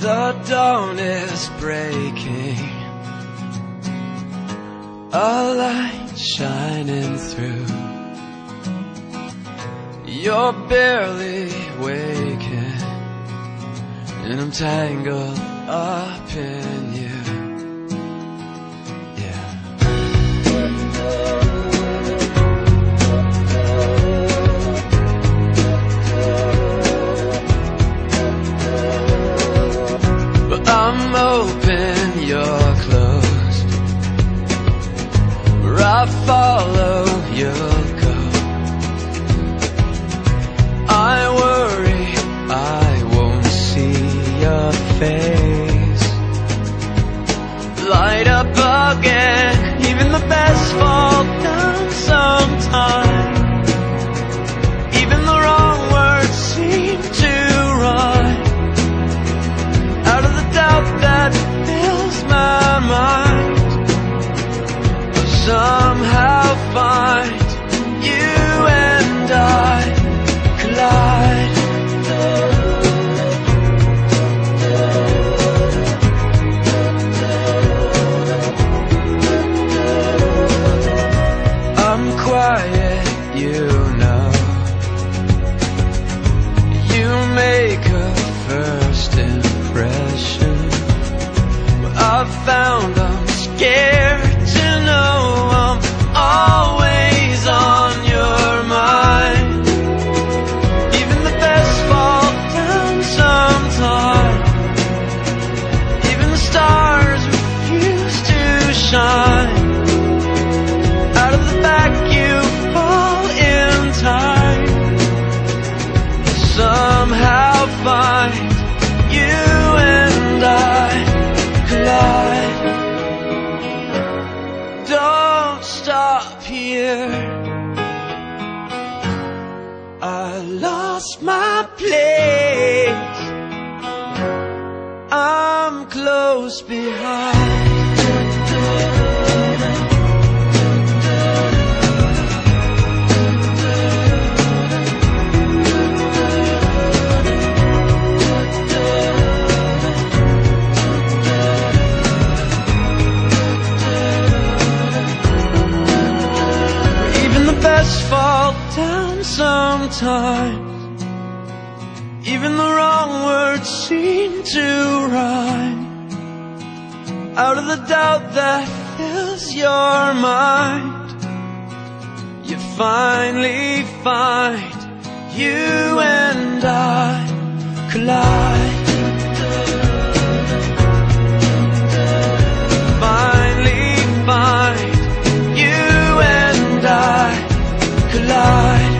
The dawn is breaking, a light shining through. You're barely waking, and I'm tangled up in follow, you'll go. I worry I won't see your face. Light up again, even the best fall down sometime. Don't stop here. I lost my place. I'm close behind. sometimes Even the wrong words seem to rhyme. Out of the doubt that fills your mind You finally find you and I collide. Finally find you and I collide.